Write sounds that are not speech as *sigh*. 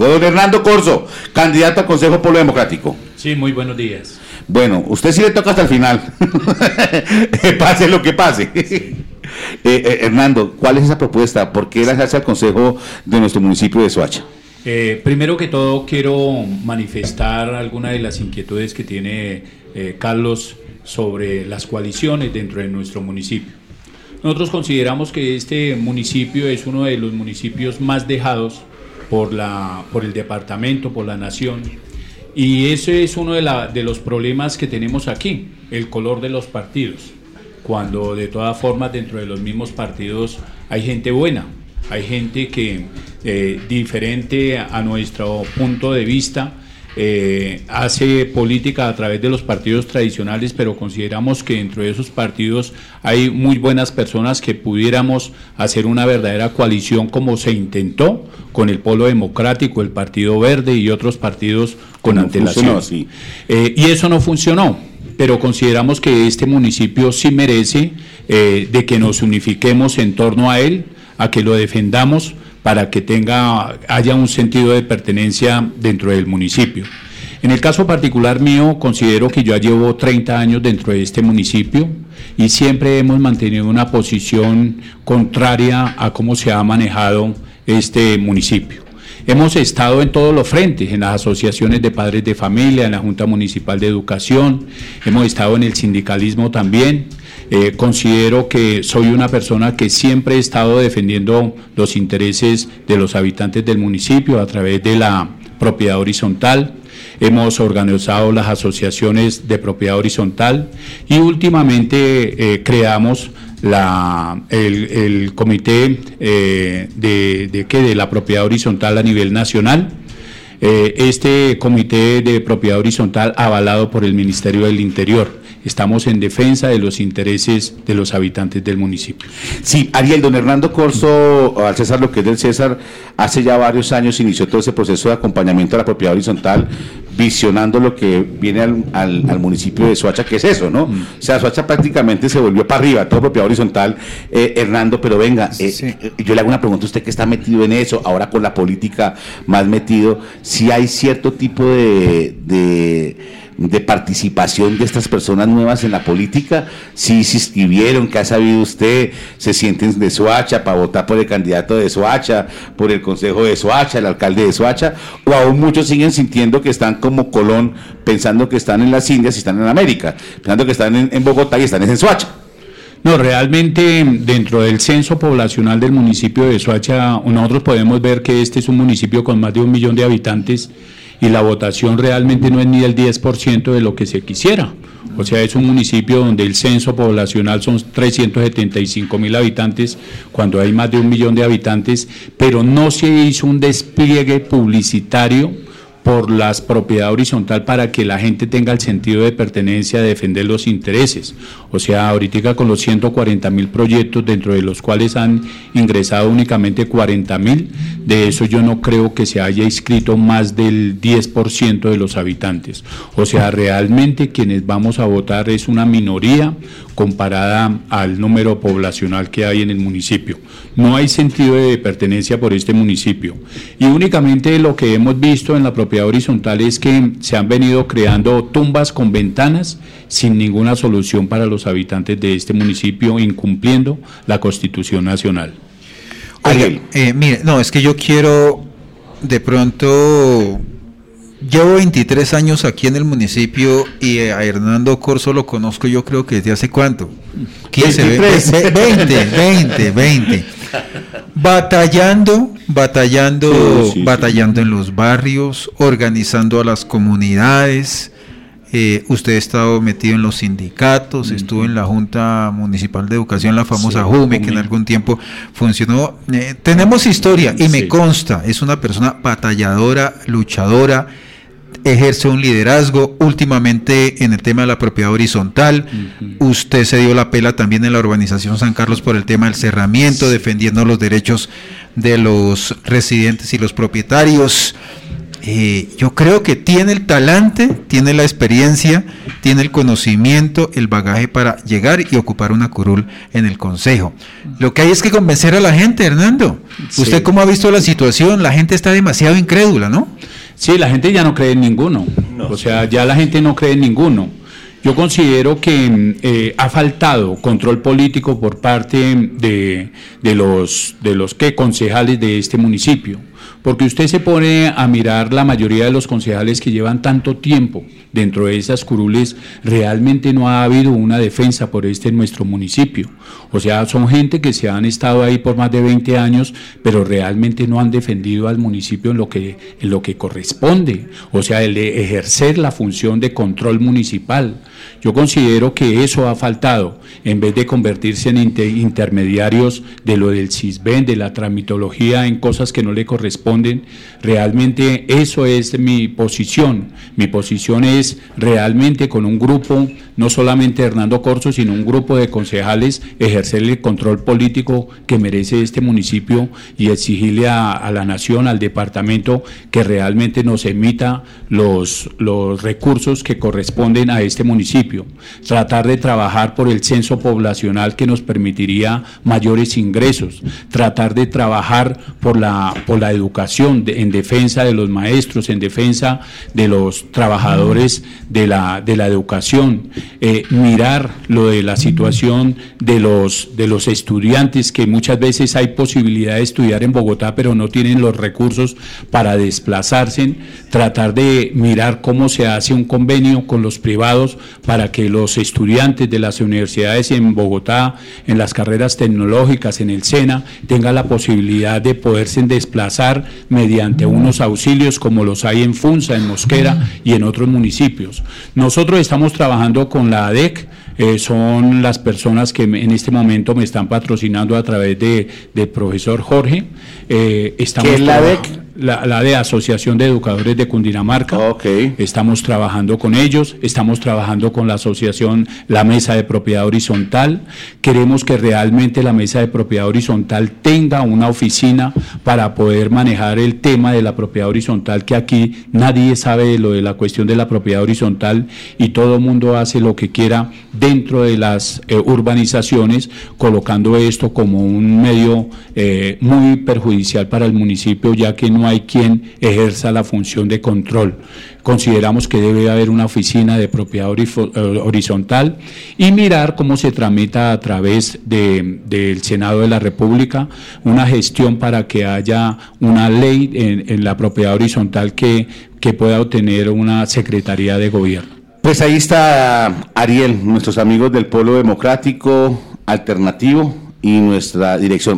Don Hernando Corso, candidato al Consejo Pueblo Democrático. Sí, muy buenos días. Bueno, usted sí le toca hasta el final. *laughs* pase lo que pase. Eh, eh, Hernando, ¿cuál es esa propuesta? ¿Por qué la hace al Consejo de nuestro municipio de Soacha? Eh, primero que todo, quiero manifestar algunas de las inquietudes que tiene Carlos sobre las coaliciones dentro de nuestro municipio. Nosotros consideramos que este municipio es uno de los municipios más dejados por, la, por el departamento, por la nación. Y ese es uno de, la, de los problemas que tenemos aquí, el color de los partidos. Cuando de todas formas dentro de los mismos partidos hay gente buena, hay gente que eh, diferente a nuestro punto de vista, eh, hace política a través de los partidos tradicionales, pero consideramos que dentro de esos partidos hay muy buenas personas que pudiéramos hacer una verdadera coalición como se intentó con el Polo Democrático, el Partido Verde y otros partidos con antelación. Eh, y eso no funcionó pero consideramos que este municipio sí merece eh, de que nos unifiquemos en torno a él, a que lo defendamos para que tenga, haya un sentido de pertenencia dentro del municipio. En el caso particular mío, considero que yo ya llevo 30 años dentro de este municipio y siempre hemos mantenido una posición contraria a cómo se ha manejado este municipio. Hemos estado en todos los frentes, en las asociaciones de padres de familia, en la Junta Municipal de Educación, hemos estado en el sindicalismo también, eh, considero que soy una persona que siempre he estado defendiendo los intereses de los habitantes del municipio a través de la propiedad horizontal. Hemos organizado las asociaciones de propiedad horizontal y últimamente eh, creamos la, el, comité eh, de, de, de la propiedad horizontal a nivel nacional. este comité de propiedad horizontal avalado por el Ministerio del Interior estamos en defensa de los intereses de los habitantes del municipio. Sí, Ariel, don Hernando Corso, al César lo que es del César, hace ya varios años inició todo ese proceso de acompañamiento a la propiedad horizontal, visionando lo que viene al, municipio de Soacha, que es eso, ¿no? Mm. O sea, Soacha prácticamente se volvió para arriba, todo propiedad horizontal. Eh, Hernando, pero venga, eh, eh, yo le hago una pregunta a usted que está metido en eso, ahora con la política más metido, si hay cierto tipo de de participación de estas personas nuevas en la política? Si se inscribieron, ¿qué ha sabido usted? ¿Se sienten de Soacha para votar por el candidato de Soacha, por el consejo de Soacha, el alcalde de Soacha? ¿O aún muchos siguen sintiendo que están como Colón, pensando que están en las Indias y están en América, pensando que están en, Bogotá y están en Soacha? No, realmente dentro del censo poblacional del municipio de Soacha, nosotros podemos ver que este es un municipio con más de un millón de habitantes y la votación realmente no es ni el 10% de lo que se quisiera. O sea, es un municipio donde el censo poblacional son 375 mil habitantes, cuando hay más de un millón de habitantes, pero no se hizo un despliegue publicitario por las propiedad horizontal para que la gente tenga el sentido de pertenencia, de defender los intereses. O sea, ahorita con los 140 mil proyectos, dentro de los cuales han ingresado únicamente 40 mil, de eso yo no creo que se haya inscrito más del 10% de los habitantes. O sea, realmente quienes vamos a votar es una minoría comparada al número poblacional que hay en el municipio. No hay sentido de pertenencia por este municipio. Y únicamente lo que hemos visto en la propiedad horizontal es que se han venido creando tumbas con ventanas sin ninguna solución para los habitantes de este municipio, incumpliendo la Constitución Nacional. Oye, eh, mire, no, es que yo quiero de pronto Llevo 23 años aquí en el municipio y a Hernando Corso lo conozco yo creo que desde hace cuánto. 15, 20, 20, 20. Batallando, batallando, batallando en los barrios, organizando a las comunidades. Eh, usted ha estado metido en los sindicatos, estuvo en la Junta Municipal de Educación, la famosa JUME, que en algún tiempo funcionó. Eh, tenemos historia y me consta, es una persona batalladora, luchadora ejerce un liderazgo últimamente en el tema de la propiedad horizontal. Usted se dio la pela también en la urbanización San Carlos por el tema del cerramiento, defendiendo los derechos de los residentes y los propietarios. Eh, yo creo que tiene el talante, tiene la experiencia tiene el conocimiento, el bagaje para llegar y ocupar una curul en el Consejo. Lo que hay es que convencer a la gente, Hernando. ¿Usted cómo ha visto la situación? La gente está demasiado incrédula, ¿no? Sí, la gente ya no cree en ninguno. O sea, ya la gente no cree en ninguno. Yo considero que eh, ha faltado control político por parte de, de los, de los que concejales de este municipio porque usted se pone a mirar la mayoría de los concejales que llevan tanto tiempo dentro de esas curules, realmente no ha habido una defensa por este en nuestro municipio. O sea, son gente que se han estado ahí por más de 20 años, pero realmente no han defendido al municipio en lo que, en lo que corresponde, o sea, el de ejercer la función de control municipal. Yo considero que eso ha faltado, en vez de convertirse en intermediarios de lo del CISBEN, de la tramitología en cosas que no le corresponden. Realmente eso es mi posición. Mi posición es realmente con un grupo, no solamente Hernando Corso, sino un grupo de concejales, ejercer el control político que merece este municipio y exigirle a, la nación, al departamento, que realmente nos emita los, los recursos que corresponden a este municipio tratar de trabajar por el censo poblacional que nos permitiría mayores ingresos, tratar de trabajar por la, por la educación en defensa de los maestros, en defensa de los trabajadores de la, de la educación, eh, mirar lo de la situación de los, de los estudiantes que muchas veces hay posibilidad de estudiar en Bogotá pero no tienen los recursos para desplazarse, tratar de mirar cómo se hace un convenio con los privados para que los estudiantes de las universidades en Bogotá, en las carreras tecnológicas, en el SENA, tengan la posibilidad de poderse desplazar mediante unos auxilios como los hay en Funza, en Mosquera y en otros municipios. Nosotros estamos trabajando con la ADEC, eh, son las personas que en este momento me están patrocinando a través de, del profesor Jorge. Eh, estamos ¿Qué es la ADEC? La, de Asociación de Educadores de Cundinamarca. Estamos trabajando con ellos, estamos trabajando con la asociación La Mesa de Propiedad Horizontal. Queremos que realmente la Mesa de Propiedad Horizontal tenga una oficina para poder manejar el tema de la propiedad horizontal, que aquí nadie sabe lo de la cuestión de la propiedad horizontal y todo el mundo hace lo que quiera dentro de las eh, urbanizaciones, colocando esto como un medio eh, muy perjudicial para el municipio, ya que no hay quien ejerza la función de control. Consideramos que debe haber una oficina de propiedad eh, horizontal y mirar cómo se tramita a través del Senado de la República una gestión para que haya una ley en, la propiedad horizontal que, que pueda obtener una Secretaría de Gobierno. Pues ahí está Ariel, nuestros amigos del Polo Democrático Alternativo y nuestra dirección